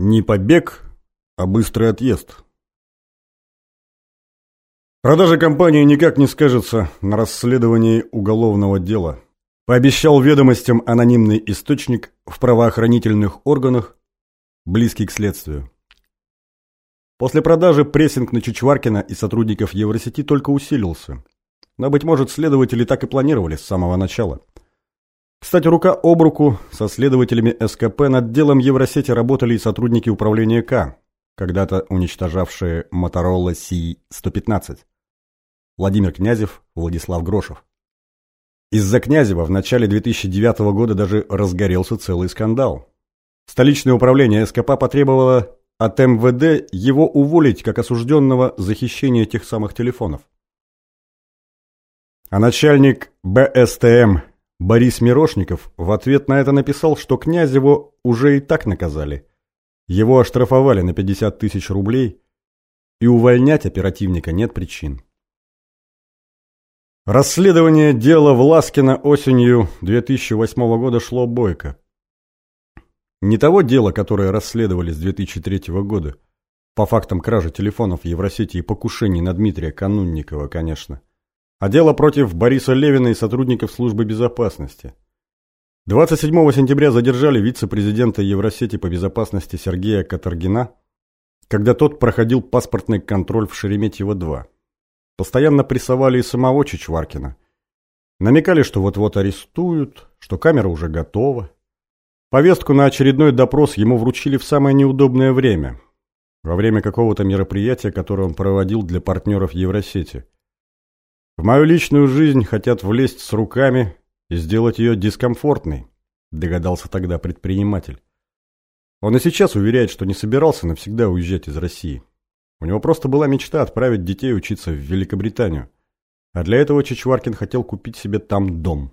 Не побег, а быстрый отъезд. Продажа компании никак не скажется на расследовании уголовного дела. Пообещал ведомостям анонимный источник в правоохранительных органах, близкий к следствию. После продажи прессинг на Чичваркина и сотрудников Евросети только усилился. Но, быть может, следователи так и планировали с самого начала – кстати, рука об руку со следователями СКП над делом Евросети работали и сотрудники управления К, когда-то уничтожавшие Motorola C-115. Владимир Князев, Владислав Грошев. Из-за Князева в начале 2009 года даже разгорелся целый скандал. Столичное управление СКП потребовало от МВД его уволить как осужденного за хищение тех самых телефонов. А начальник БСТМ Борис Мирошников в ответ на это написал, что Князеву уже и так наказали. Его оштрафовали на 50 тысяч рублей, и увольнять оперативника нет причин. Расследование дела Власкина осенью 2008 года шло бойко. Не того дела, которое расследовали с 2003 года, по фактам кражи телефонов Евросети и покушений на Дмитрия Канунникова, конечно а дело против Бориса Левина и сотрудников службы безопасности. 27 сентября задержали вице-президента Евросети по безопасности Сергея Катаргина, когда тот проходил паспортный контроль в Шереметьево-2. Постоянно прессовали и самого Чичваркина. Намекали, что вот-вот арестуют, что камера уже готова. Повестку на очередной допрос ему вручили в самое неудобное время, во время какого-то мероприятия, которое он проводил для партнеров Евросети – в мою личную жизнь хотят влезть с руками и сделать ее дискомфортной, догадался тогда предприниматель. Он и сейчас уверяет, что не собирался навсегда уезжать из России. У него просто была мечта отправить детей учиться в Великобританию. А для этого Чичваркин хотел купить себе там дом.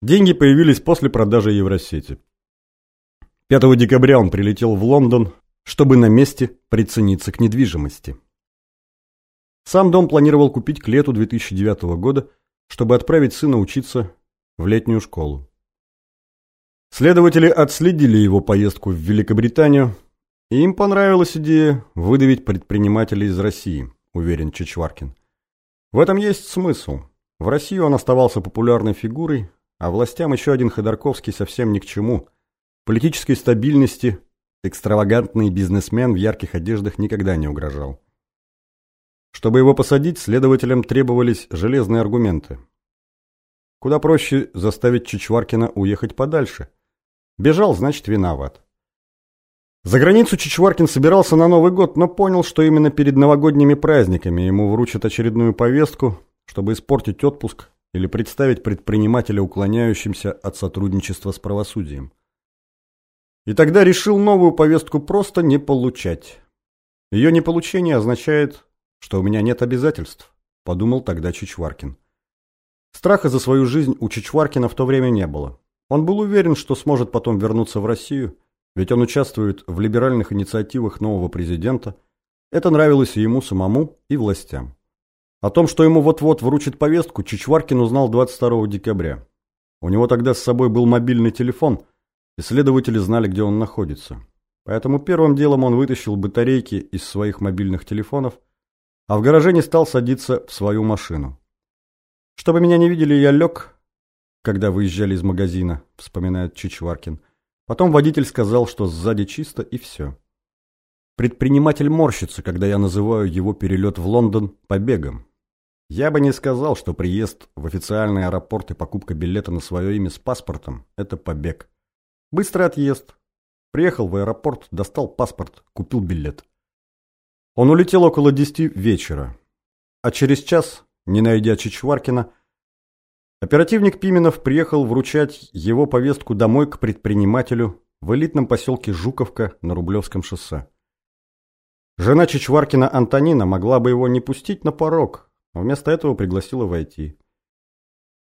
Деньги появились после продажи Евросети. 5 декабря он прилетел в Лондон, чтобы на месте прицениться к недвижимости. Сам дом планировал купить к лету 2009 года, чтобы отправить сына учиться в летнюю школу. Следователи отследили его поездку в Великобританию, и им понравилась идея выдавить предпринимателя из России, уверен Чичваркин. В этом есть смысл. В России он оставался популярной фигурой, а властям еще один Ходорковский совсем ни к чему. Политической стабильности экстравагантный бизнесмен в ярких одеждах никогда не угрожал. Чтобы его посадить, следователям требовались железные аргументы. Куда проще заставить Чичваркина уехать подальше. Бежал, значит, виноват. За границу Чичваркин собирался на Новый год, но понял, что именно перед новогодними праздниками ему вручат очередную повестку, чтобы испортить отпуск или представить предпринимателя уклоняющимся от сотрудничества с правосудием. И тогда решил новую повестку просто не получать. Ее неполучение означает что у меня нет обязательств, подумал тогда Чичваркин. Страха за свою жизнь у Чичваркина в то время не было. Он был уверен, что сможет потом вернуться в Россию, ведь он участвует в либеральных инициативах нового президента. Это нравилось и ему самому, и властям. О том, что ему вот-вот вручат повестку, Чичваркин узнал 22 декабря. У него тогда с собой был мобильный телефон, и следователи знали, где он находится. Поэтому первым делом он вытащил батарейки из своих мобильных телефонов – а в гараже не стал садиться в свою машину. Чтобы меня не видели, я лег, когда выезжали из магазина, вспоминает Чичваркин. Потом водитель сказал, что сзади чисто и все. Предприниматель морщится, когда я называю его перелет в Лондон побегом. Я бы не сказал, что приезд в официальный аэропорт и покупка билета на свое имя с паспортом – это побег. Быстрый отъезд. Приехал в аэропорт, достал паспорт, купил билет. Он улетел около десяти вечера, а через час, не найдя Чичваркина, оперативник Пименов приехал вручать его повестку домой к предпринимателю в элитном поселке Жуковка на Рублевском шоссе. Жена Чичваркина Антонина могла бы его не пустить на порог, а вместо этого пригласила войти.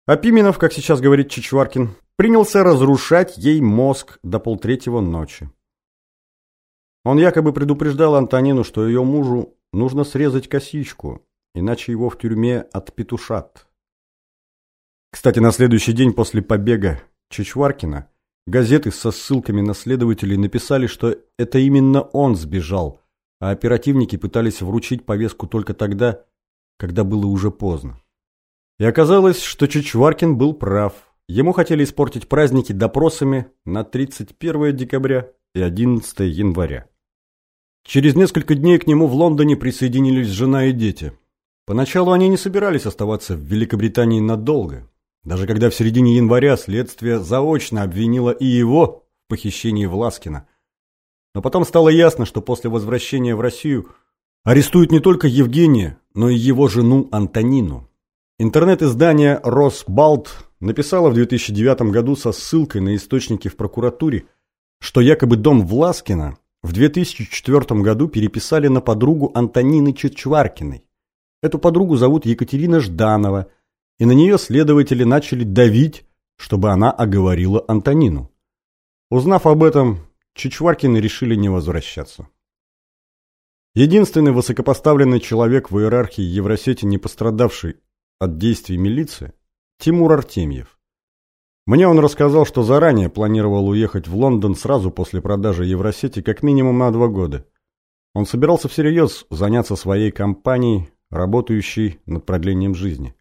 А Пименов, как сейчас говорит Чичваркин, принялся разрушать ей мозг до полтретьего ночи. Он якобы предупреждал Антонину, что ее мужу нужно срезать косичку, иначе его в тюрьме отпетушат. Кстати, на следующий день после побега Чичваркина газеты со ссылками на следователей написали, что это именно он сбежал, а оперативники пытались вручить повестку только тогда, когда было уже поздно. И оказалось, что Чичваркин был прав. Ему хотели испортить праздники допросами на 31 декабря и 11 января. Через несколько дней к нему в Лондоне присоединились жена и дети. Поначалу они не собирались оставаться в Великобритании надолго. Даже когда в середине января следствие заочно обвинило и его в похищении Власкина. Но потом стало ясно, что после возвращения в Россию арестуют не только Евгения, но и его жену Антонину. Интернет-издание «Росбалт» написало в 2009 году со ссылкой на источники в прокуратуре, что якобы дом Власкина в 2004 году переписали на подругу Антонины Чичваркиной. Эту подругу зовут Екатерина Жданова, и на нее следователи начали давить, чтобы она оговорила Антонину. Узнав об этом, Чичваркины решили не возвращаться. Единственный высокопоставленный человек в иерархии Евросети, не пострадавший от действий милиции, Тимур Артемьев. Мне он рассказал, что заранее планировал уехать в Лондон сразу после продажи Евросети как минимум на два года. Он собирался всерьез заняться своей компанией, работающей над продлением жизни.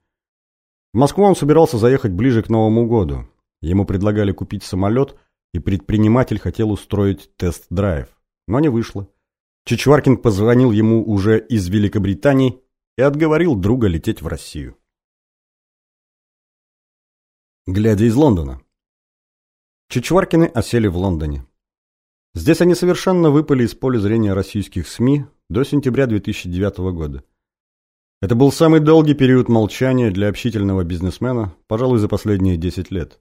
В Москву он собирался заехать ближе к Новому году. Ему предлагали купить самолет, и предприниматель хотел устроить тест-драйв. Но не вышло. Чичваркин позвонил ему уже из Великобритании и отговорил друга лететь в Россию глядя из Лондона. Чичваркины осели в Лондоне. Здесь они совершенно выпали из поля зрения российских СМИ до сентября 2009 года. Это был самый долгий период молчания для общительного бизнесмена, пожалуй, за последние 10 лет.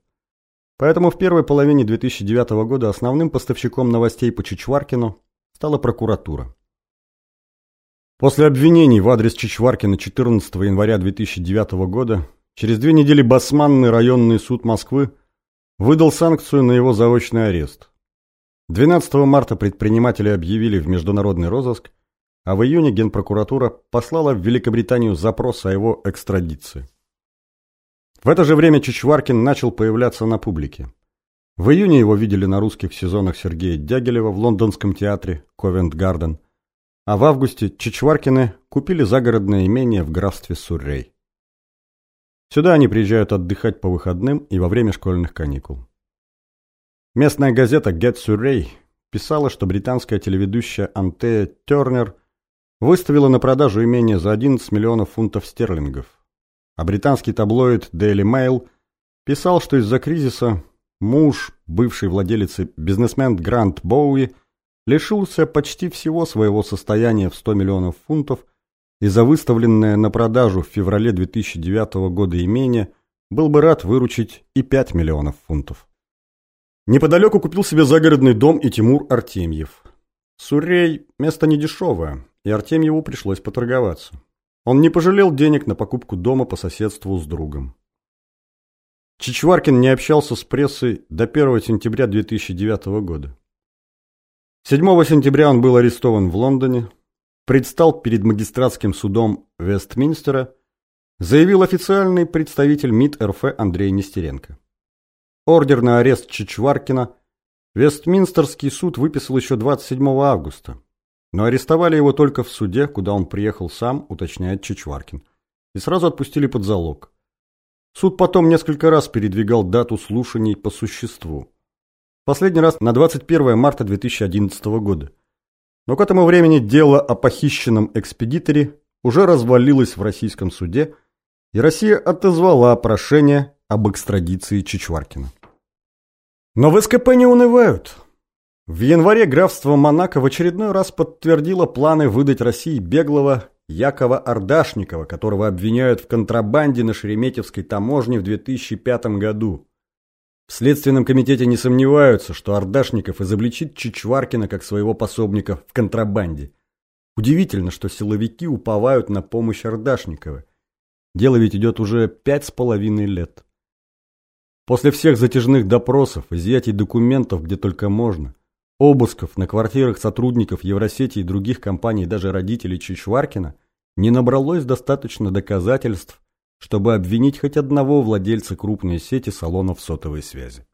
Поэтому в первой половине 2009 года основным поставщиком новостей по Чичваркину стала прокуратура. После обвинений в адрес Чичваркина 14 января 2009 года Через две недели Басманный районный суд Москвы выдал санкцию на его заочный арест. 12 марта предприниматели объявили в международный розыск, а в июне Генпрокуратура послала в Великобританию запрос о его экстрадиции. В это же время Чичваркин начал появляться на публике. В июне его видели на русских сезонах Сергея Дягилева в лондонском театре Ковент-Гарден, а в августе Чичваркины купили загородное имение в графстве Суррей. Сюда они приезжают отдыхать по выходным и во время школьных каникул. Местная газета Get Surrey писала, что британская телеведущая Антея Тернер выставила на продажу имение за 11 миллионов фунтов стерлингов. А британский таблоид Daily Mail писал, что из-за кризиса муж, бывший владелец бизнесмен Грант Боуи, лишился почти всего своего состояния в 100 миллионов фунтов и за выставленное на продажу в феврале 2009 года имение был бы рад выручить и 5 миллионов фунтов. Неподалеку купил себе загородный дом и Тимур Артемьев. Сурей – место недешевое, и Артемьеву пришлось поторговаться. Он не пожалел денег на покупку дома по соседству с другом. Чичваркин не общался с прессой до 1 сентября 2009 года. 7 сентября он был арестован в Лондоне, предстал перед магистратским судом Вестминстера, заявил официальный представитель МИД РФ Андрей Нестеренко. Ордер на арест Чичваркина Вестминстерский суд выписал еще 27 августа, но арестовали его только в суде, куда он приехал сам, уточняет Чичваркин, и сразу отпустили под залог. Суд потом несколько раз передвигал дату слушаний по существу. Последний раз на 21 марта 2011 года. Но к этому времени дело о похищенном экспедиторе уже развалилось в российском суде, и Россия отозвала прошение об экстрадиции Чичваркина. Но в СКП не унывают. В январе графство Монако в очередной раз подтвердило планы выдать России беглого Якова Ардашникова, которого обвиняют в контрабанде на Шереметьевской таможне в 2005 году. В Следственном комитете не сомневаются, что Ардашников изобличит Чичваркина как своего пособника в контрабанде. Удивительно, что силовики уповают на помощь Ардашникова. Дело ведь идет уже пять с половиной лет. После всех затяжных допросов, изъятий документов где только можно, обысков на квартирах сотрудников Евросети и других компаний, даже родителей Чичваркина, не набралось достаточно доказательств, чтобы обвинить хоть одного владельца крупной сети салонов сотовой связи.